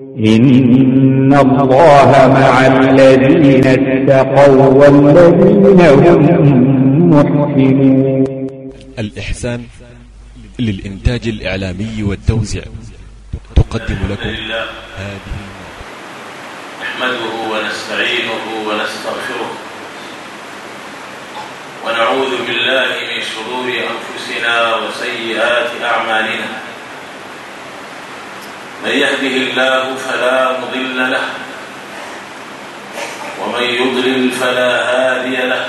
إن الله مع الذين اتقوا والذين هم محسنون. الإحسان للإنتاج الإعلامي والتوزيع. تقدم لكم هذه نحمده ونستعينه ونستغفره. ونعوذ بالله من شرور أنفسنا وسيئات أعمالنا. من يهده الله فلا مضل له ومن يضلل فلا هادي له.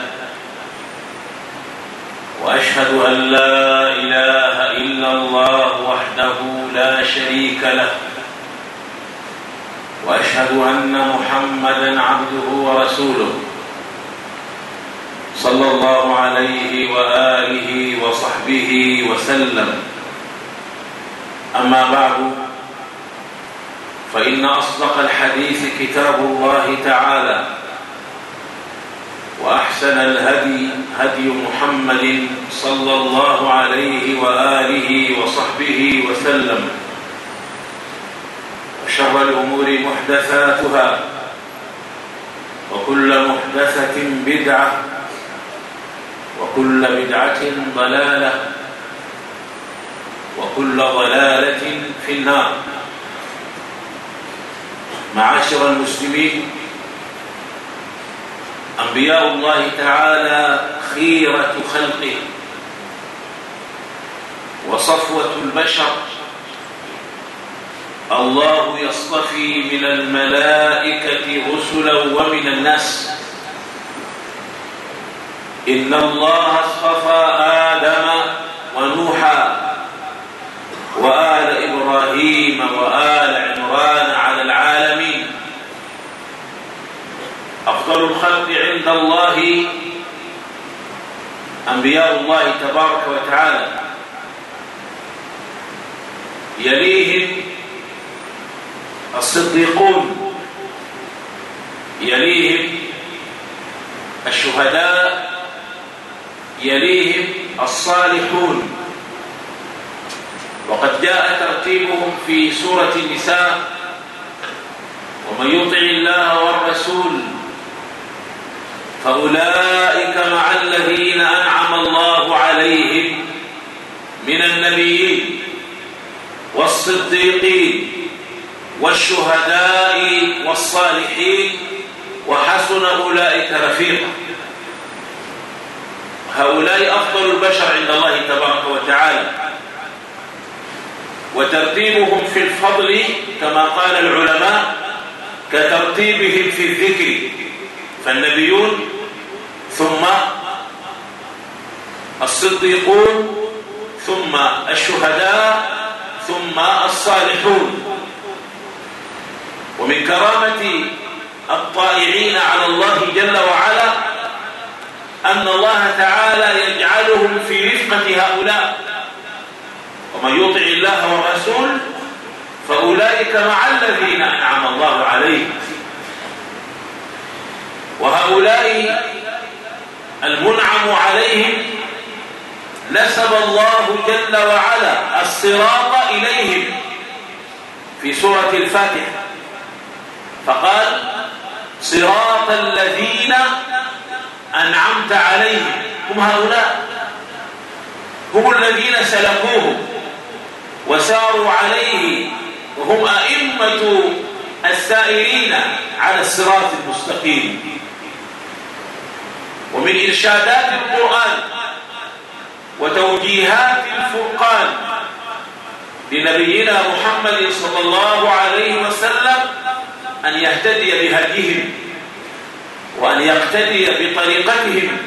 وأشهد أن لا إله إلا الله وحده لا شريك له. وأشهد أن محمدا عبده ورسوله. صلى الله عليه وآله وصحبه وسلم. أما بعد فإن أصدق الحديث كتاب الله تعالى وأحسن الهدي هدي محمد صلى الله عليه وآله وصحبه وسلم وشر الأمور محدثاتها وكل محدثة بدعة وكل بدعة ضلالة وكل ضلالة في النار معاشر المسلمين. أنبياء الله تعالى خيرة خلقه. وصفوة البشر. الله يصطفي من الملائكة رسلا ومن الناس. إن الله اصطفى آدم ونوحا وآل إبراهيم وآل عمران على العالمين أفضل الخلق عند الله أنبياء الله تبارك وتعالى. يليهم الصديقون يليهم الشهداء يليهم الصالحون. وقد جاء ترتيبهم في سورة النساء ومن يطع الله والرسول فأولئك مع الذين أنعم الله عليهم من النبيين والصديقين والشهداء والصالحين وحسن أولئك رفيقا. هؤلاء أفضل البشر عند الله تبارك وتعالى. وترتيبهم في الفضل كما قال العلماء كترتيبهم في الذكر. فالنبيون ثم الصديقون ثم الشهداء ثم الصالحون. ومن كرامة الطائعين على الله جل وعلا أن الله تعالى يجعلهم في رفقة هؤلاء. ومن يطع الله والرسول فأولئك مع الذين أنعم الله عليهم. وهؤلاء المنعم عليهم نسب الله جل وعلا الصراط إليهم في سورة الفاتحة. فقال صراط الذين أنعمت عليهم. هم هؤلاء. هم الذين سلكوه وساروا عليه. وهم أئمة السائرين على الصراط المستقيم. ومن إرشادات القرآن وتوجيهات الفرقان لنبينا محمد صلى الله عليه وسلم أن يهتدي بهديهم وأن يقتدي بطريقتهم.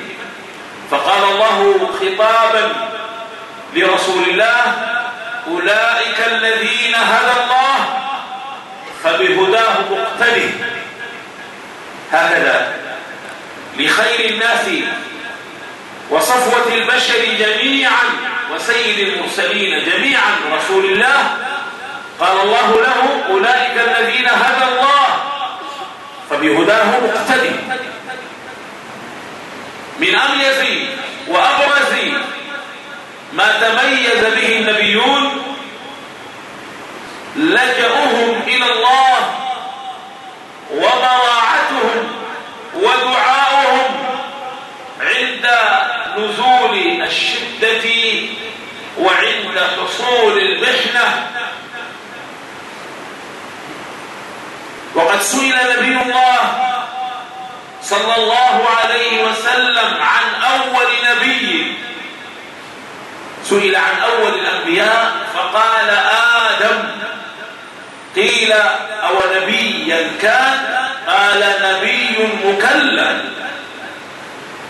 فقال الله خطابا لرسول الله أولئك الذين هدى الله فبهداه مقتدي. هكذا لخير الناس وصفوة البشر جميعا وسيد المرسلين جميعا رسول الله. قال الله له أولئك الذين هدى الله فبهداه مقتدي. من أميز وأبرز ما تميز به النبيون لجأهم الشدة وعند حصول المحنة. وقد سئل نبي الله صلى الله عليه وسلم عن أول نبي. سئل عن أول الأنبياء فقال آدم. قيل أو نبيا كان؟ قال نبي مكلم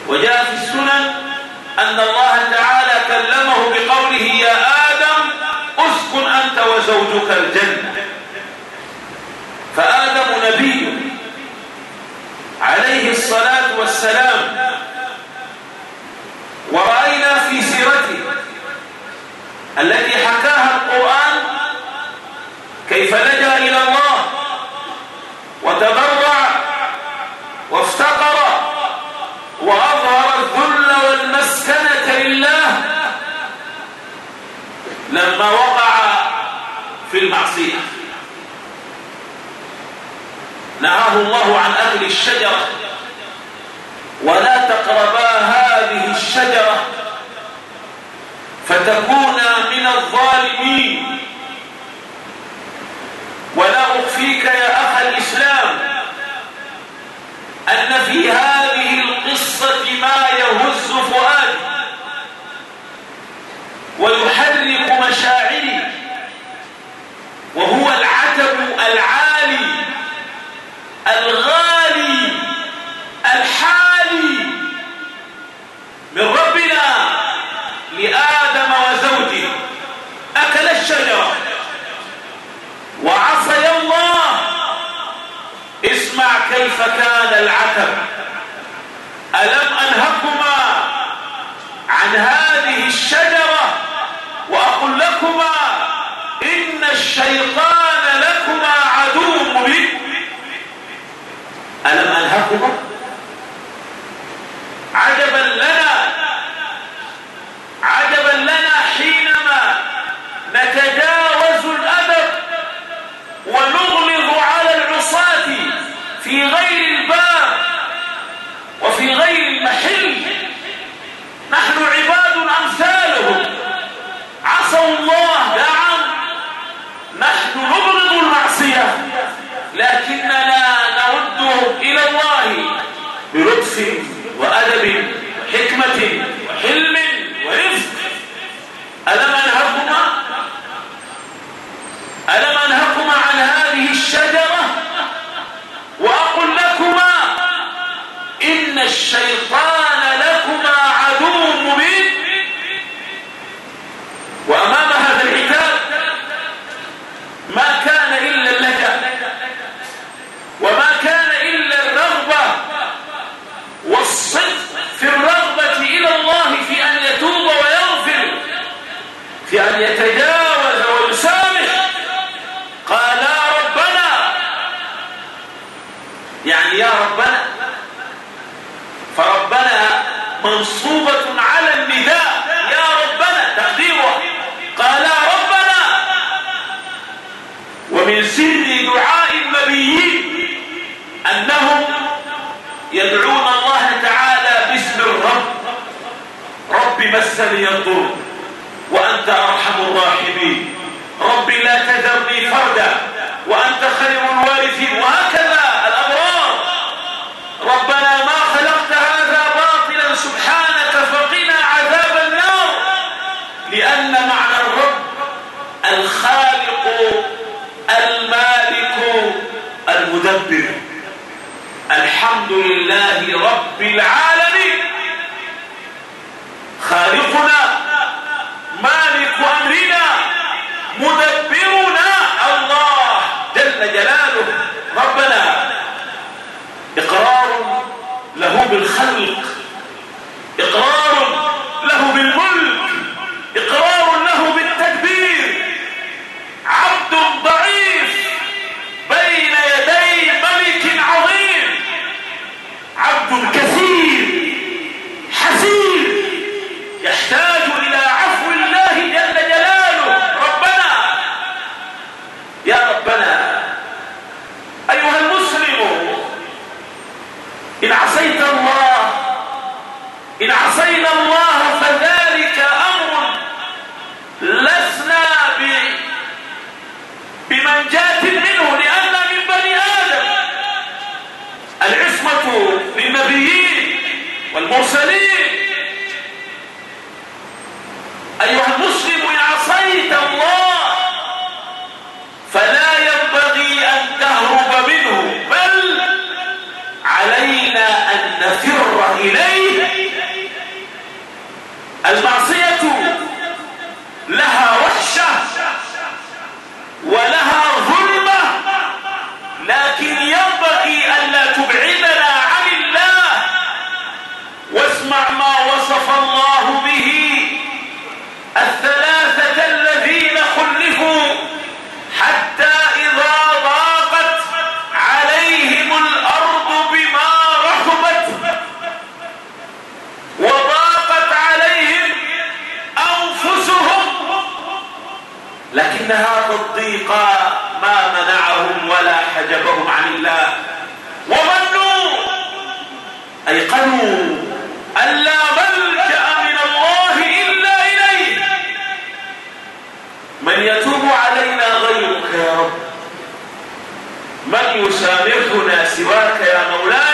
وجاء في السنن أن الله تعالى كلمه بقوله يا آدم أسكن أنت وزوجك الجنة. فآدم نبي عليه الصلاة والسلام. ورأينا في سيرته التي حكاها القرآن كيف لجأ إلى الله وتضرع وافتقر لما وقع في المعصية. نهاه الله عن أكل الشجرة. ولا تقربا هذه الشجرة فتكونا من الظالمين. ولا أخفيك يا أخ الإسلام أن في هذه القصة ما يهز فؤادي ويحرك مشاعري وهو العتب العالي الغالي الحالي من ربنا لآدم وزوجه. أكل الشجرة وعصي الله. اسمع كيف كان العتب. ألم أنهكما عن هذه الشجرة؟ وأقول لكما إن الشيطان لكما عدو مبين. ألم أنهكما عجبا لنا عجبا لنا حينما نتجاوز الأدب ونغلظ على العصاة في غير الباب وفي غير المحل نحن عباد أمثالهم عصوا الله نعم نحن نبغض المعصية لكننا نردهم إلى الله بلطف وأدب وحكمة وحلم ورفق ألم أنهكما ألم أنهكما عن هذه الشجرة وأقول لكما إن الشيطان لكما عدو مبين وأمام هذا العتاب ما كان إلا اللجأ وما كان إلا الرغبة والصدق في الرغبة إلى الله في أن يتوب ويغفر في أن يتجاوز ويسامح قال يا ربنا يعني يا ربنا فربنا منصوبة على النداء يا ربنا تقديره قال يا ربنا ومن سر دعاء النبيين أنهم يدعون الله تعالى باسم الرب. رب مسني الضر وأنت أرحم الراحمين. رب لا تذرني فردا وأنت خير الوارثين. وهكذا الأبرار. ربنا ما خلقت هذا باطلا سبحانك فقنا عذاب النار. لأن معنى الرب الخالق المالك المدبر. الحمد لله رب العالمين. خالقنا مالك أمرنا مدبرنا. الله جل جلاله. ربنا إقرار له بالخلق. إنها الضيق ما منعهم ولا حجبهم عن الله. وظنوا أيقنوا أن لا ملجأ من الله إلا إليه. من يتوب علينا غيرك يا رب. من يسامحنا سواك يا مولانا.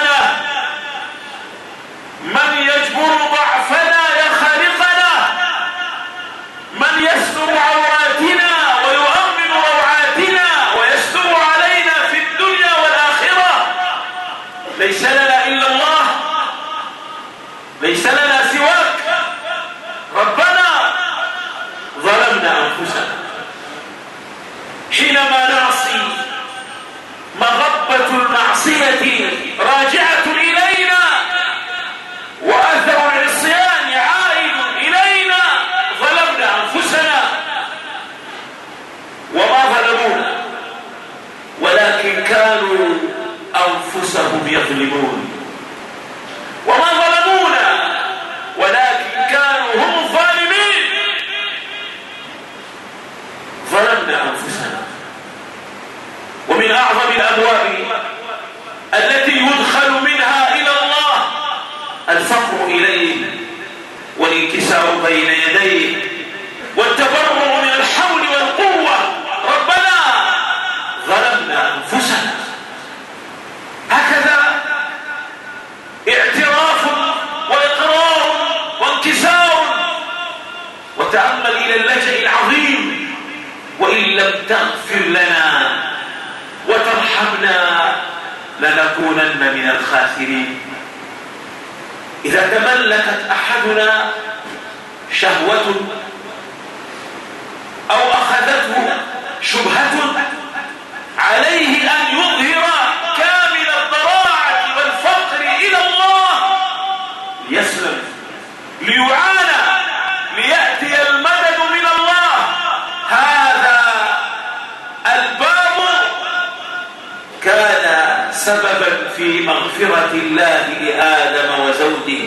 سببا في مغفرة الله لآدم وزوجه.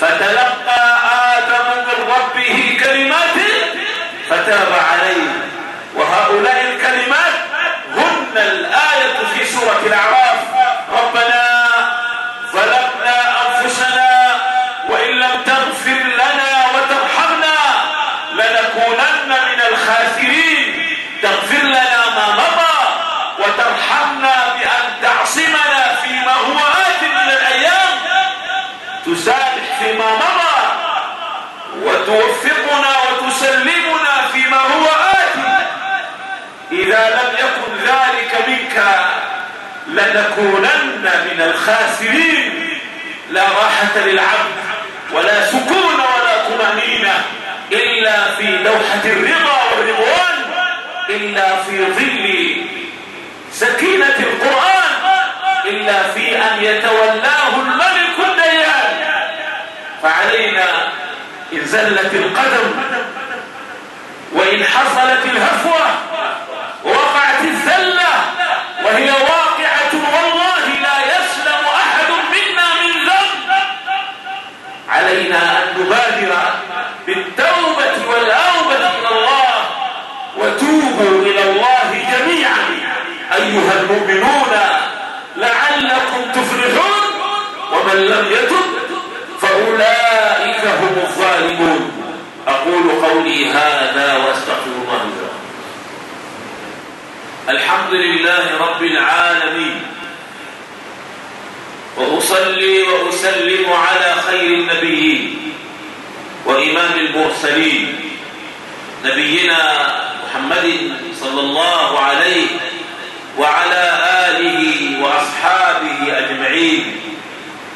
فتلقى آدم من ربه كلمات فتاب عليه. وهؤلاء الكلمات هن الآية في سورة الأعراف. ربنا ذلك لنكونن من الخاسرين. لا راحة للعبد ولا سكون ولا طمأنينة إلا في لوحة الرضا والرضوان إلا في ظل سكينة القرآن إلا في أن يتولاه الملك الديان. فعلينا إن زلت القدم وإن حصلت الهفوة وقعت وهي واقعة والله لا يسلم أحد منا من ذنب. علينا أن نبادر بالتوبة والأوبة إلى الله وتوبوا إلى الله جميعا. أيها المؤمنون لعلكم تفلحون ومن لم يتب فأولئك هم الظالمون. أقول قولي هذا وأستغفر الله الحمد لله رب العالمين. وأصلي وأسلم على خير النبيين وإمام المرسلين. نبينا محمد صلى الله عليه وعلى آله وأصحابه أجمعين.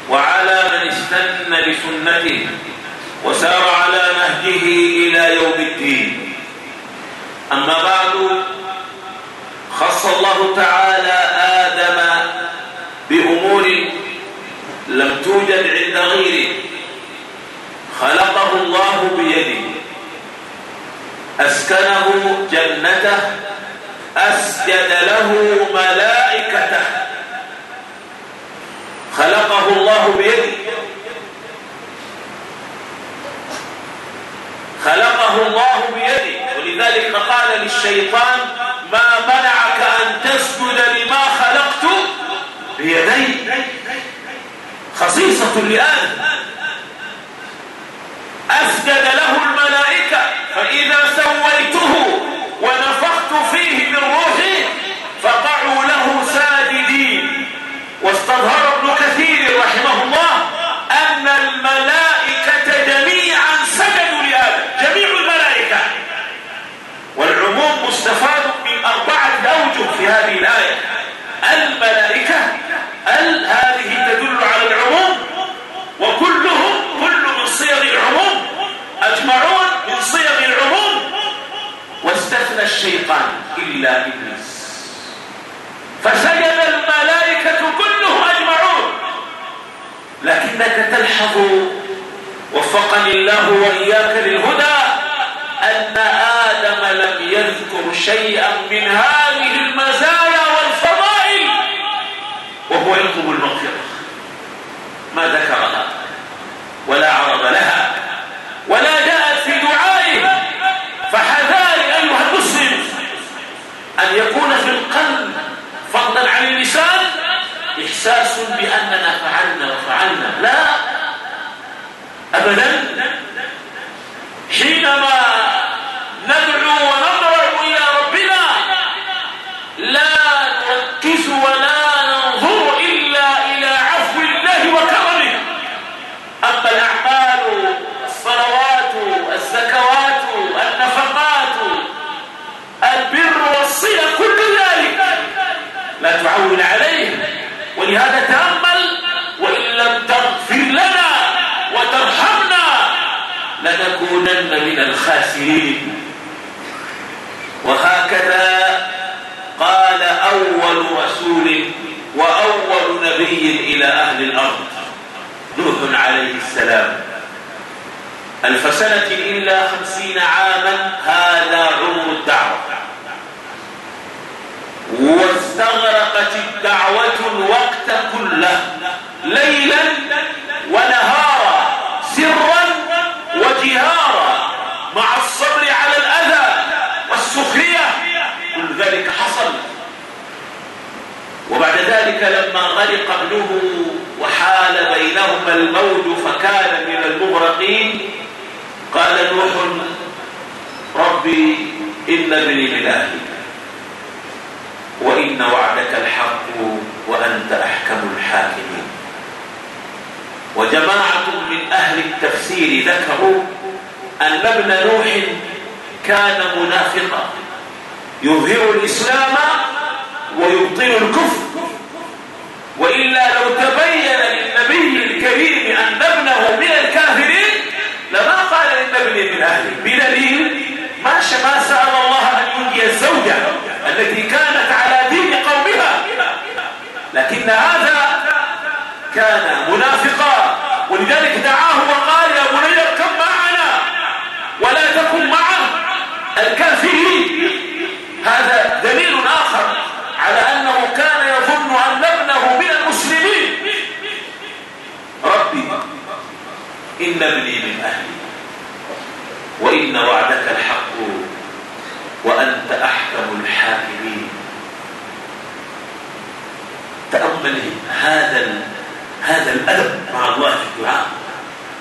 وعلى من استن لسنته وسار على نهجه إلى يوم الدين. أما بعد خص الله تعالى آدم بأمور لم توجد عند غيره. خلقه الله بيده. أسكنه جنته. أسجد له ملائكته. خلقه الله بيده. خلقه الله بيده. ولذلك قال للشيطان ما تسجد لما خلقت بيديه خصيصة لآدم. أسجد له الملائكة فإذا سويته ونفخت فيه من روحي فقعوا له ساجدين. واستظهر ابن كثير رحمه الله أن الملائكة جميعا سجدوا لآدم جميع الملائكة والعموم مستفاد من أربعة أوجه في هذه الآية الملائكة ال هذه تدل على العموم وكلهم كل من صيغ العموم أجمعون من صيغ العموم واستثنى الشيطان إلا إبليس فسجد الملائكة كلهم أجمعون لكنك تلحظ وفقني الله وإياك للهدى أن آدم لم يذكر شيئا من هذه المزايا والفضائل وهو يطلب المغفرة ما ذكرها ولا عرض لها ولا جاءت في دعائه فحذار أيها المسلم أن يكون في القلب فضلا عن اللسان إحساس بأننا فعلنا وفعلنا. لا. أبدا. حينما ندعو ونضرع إلى ربنا لا نركز ولا ننظر إلا إلى عفو الله وكرمه أما الأعمال الصلوات الزكوات النفقات البر والصلة كل ذلك لا تعول عليه. ولهذا تأمل وإن لم تغفر لنا وترحمنا لنكونن من الخاسرين. وهكذا قال أول رسول وأول نبي إلى أهل الأرض نوح عليه السلام. ألف سنة إلا خمسين عاما هذا عمر الدعوة. واستغرقت الدعوة الوقت كله ليلا ونهارا سرا وجهارا مع الصبر على الأذى والسخرية كل ذلك حصل. وبعد ذلك لما غرق ابنه وحال بينهما الموج فكان من المغرقين قال نوح ربي إن ابني من أهلي. وإن وعدك الحق وأنت أحكم الحاكمين. وجماعة من أهل التفسير ذكروا أن ابن نوح كان منافقا يظهر الإسلام ويبطل الكفر. وإلا لو تبين للنبي الكريم أن ابنه من الكافرين لما قال ابني من أهلي بدليل ما ما سأل الله أن ينجي الزوجة. التي كانت على دين قومها. لكن هذا كان منافقا. ولذلك دعاه وقال يا بني اركب معنا. ولا تكن مع الكافرين. هذا دليل آخر على أنه كان يظن أن ابنه من المسلمين. ربي إن ابني من أهلي وإن وعدك الحق. وأنت أحكم الحاكمين. تأمل هذا هذا الأدب مع الله في الدعاء.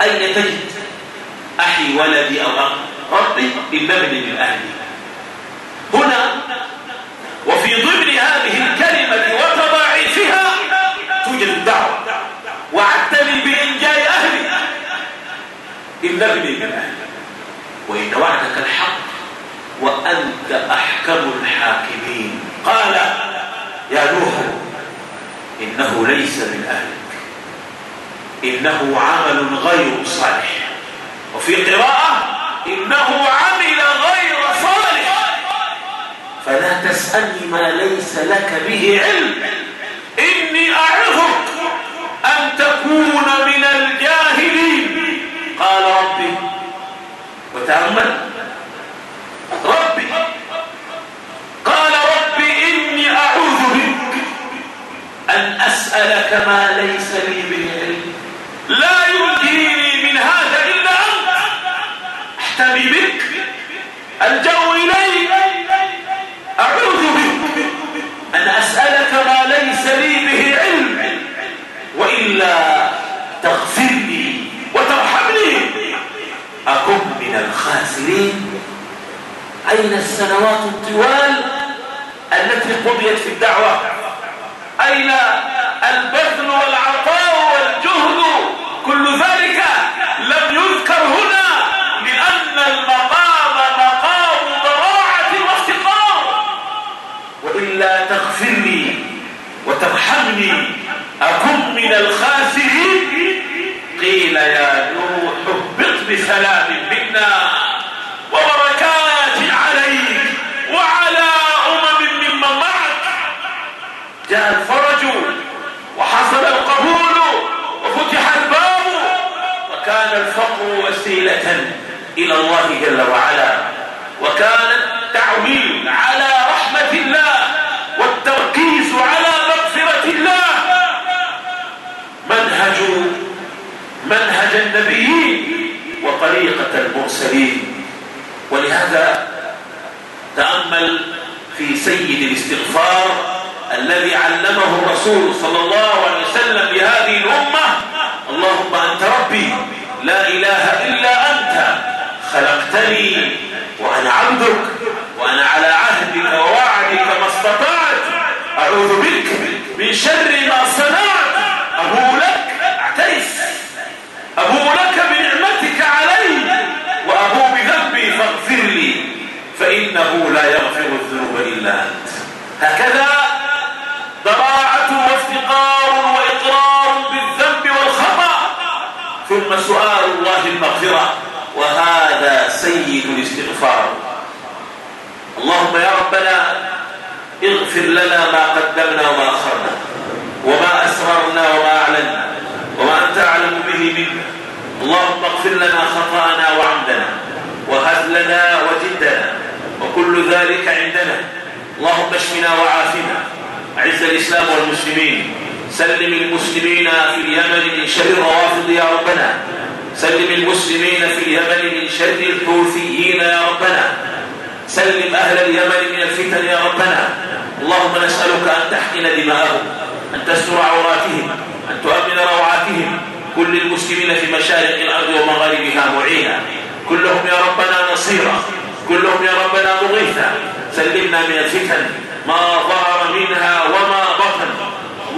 أين تجد أحي ولدي أو أخي ربي إن ابني من أهلي هنا وفي ضمن هذه الكلمة وتضاعيفها توجد الدعوة. وعدتني بإنجاء أهلي إن من أهلي. وإن وعدك الحق وأنت أحكم الحاكمين. قال يا نوح إنه ليس من أهلك. إنه عمل غير صالح. وفي قراءة إنه عمل غير صالح. فلا تسألني ما ليس لك به علم. إني أعظك أن تكون من الجاهلين. قال ربي وتأمل ربي قال ربي إني أعوذ بك أن أسألك ما ليس لي به علم. لا ينجيني من هذا إلا أنت. أحتمي بك. الجو إليك. أعوذ بك. أن أسألك ما ليس لي به علم. إلا تغفر لي وترحمني. أكن من الخاسرين. أين السنوات الطوال التي قضيت في الدعوة؟ أين البذل والعطاء والجهد؟ كل ذلك لم يذكر هنا لأن المقام مقام ضراعة وافتقار. وإلا تغفر لي وترحمني أكن من الخاسرين. قيل يا نوح اهبط بسلام. وسيلة إلى الله جل وعلا. وكان التعويل على رحمة الله والتركيز على مغفرة الله. منهج منهج النبيين وطريقة المرسلين. ولهذا تأمل في سيد الاستغفار الذي علمه الرسول صلى الله عليه وسلم بهذه الأمة اللهم أنت ربي لا إله إلا أنت خلقتني وأنا عبدك وأنا على عهدك ووعدك ما استطعت. أعوذ بك من شر ما صنعت. أبو لك اعترف أبو لك بنعمتك علي. وأبو بذنبي فاغفر لي فإنه لا يغفر الذنوب إلا أنت. هكذا ثم سؤال الله المغفرة وهذا سيد الاستغفار. اللهم يا ربنا اغفر لنا ما قدمنا وما أخرنا وما أسررنا وما أعلنا وما أنت أعلم به منا. اللهم اغفر لنا خطأنا وعمدنا وهزلنا وجدنا وكل ذلك عندنا. اللهم اشفنا وعافنا. أعز الإسلام والمسلمين. سلم المسلمين في اليمن من شر الروافض يا ربنا. سلم المسلمين في اليمن من شر الحوثيين يا ربنا. سلم أهل اليمن من الفتن يا ربنا. اللهم نسألك أن تحقن دماءهم أن تستر عوراتهم أن تؤمن روعاتهم. كل المسلمين في مشارق الأرض ومغاربها معينا. كلهم يا ربنا نصيرا. كلهم يا ربنا مغيثا. سلمنا من الفتن ما ظهر منها وما بطن.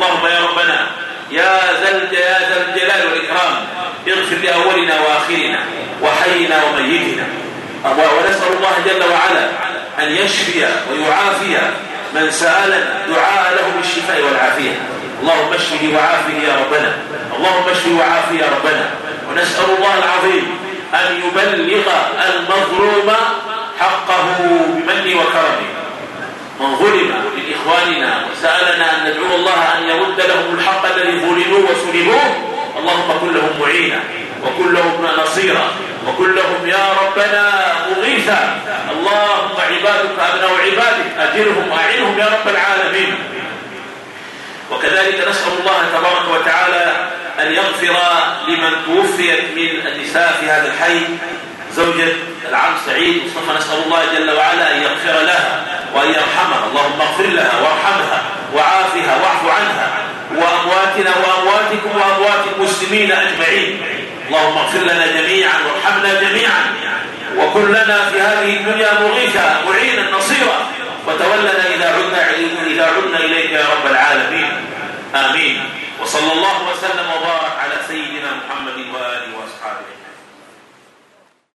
اللهم يا ربنا يا ذا يا ذا الجلال والإكرام اغفر لأولنا وآخرنا وحينا وميتنا. ونسأل الله جل وعلا أن يشفي ويعافي من سألنا دعاء له بالشفاء والعافية. اللهم اشفه وعافه يا ربنا اللهم اشفه وعافه يا ربنا. ونسأل الله العظيم أن يبلغ المظلوم حقه بمن وكرمه. من ظلم من إخواننا وسألنا أن ندعو الله أن يرد لهم الحق الذي ظلموا وسلبوه اللهم كن لهم معينا وكن لهم نصيرا وكن لهم يا ربنا مغيثا. اللهم عبادك أبناء عبادك أجرهم وأعنهم يا رب العالمين. وكذلك نسأل الله تبارك وتعالى أن يغفر لمن توفيت من النساء في هذا الحي زوجة العم سعيد مصطفى نسأل الله جل وعلا أن يغفر لها وأن يرحمها. اللهم اغفر لها وارحمها وعافها واعف عنها وأمواتنا وأمواتكم وأموات المسلمين أجمعين. اللهم اغفر لنا جميعا وارحمنا جميعا. وكن لنا في هذه الدنيا مغيثا معينا نصيرا. وتولنا إذا عدنا إذا عدنا إليك يا رب العالمين. آمين. وصلى الله وسلم وبارك على سيدنا محمد وآله وأصحابه.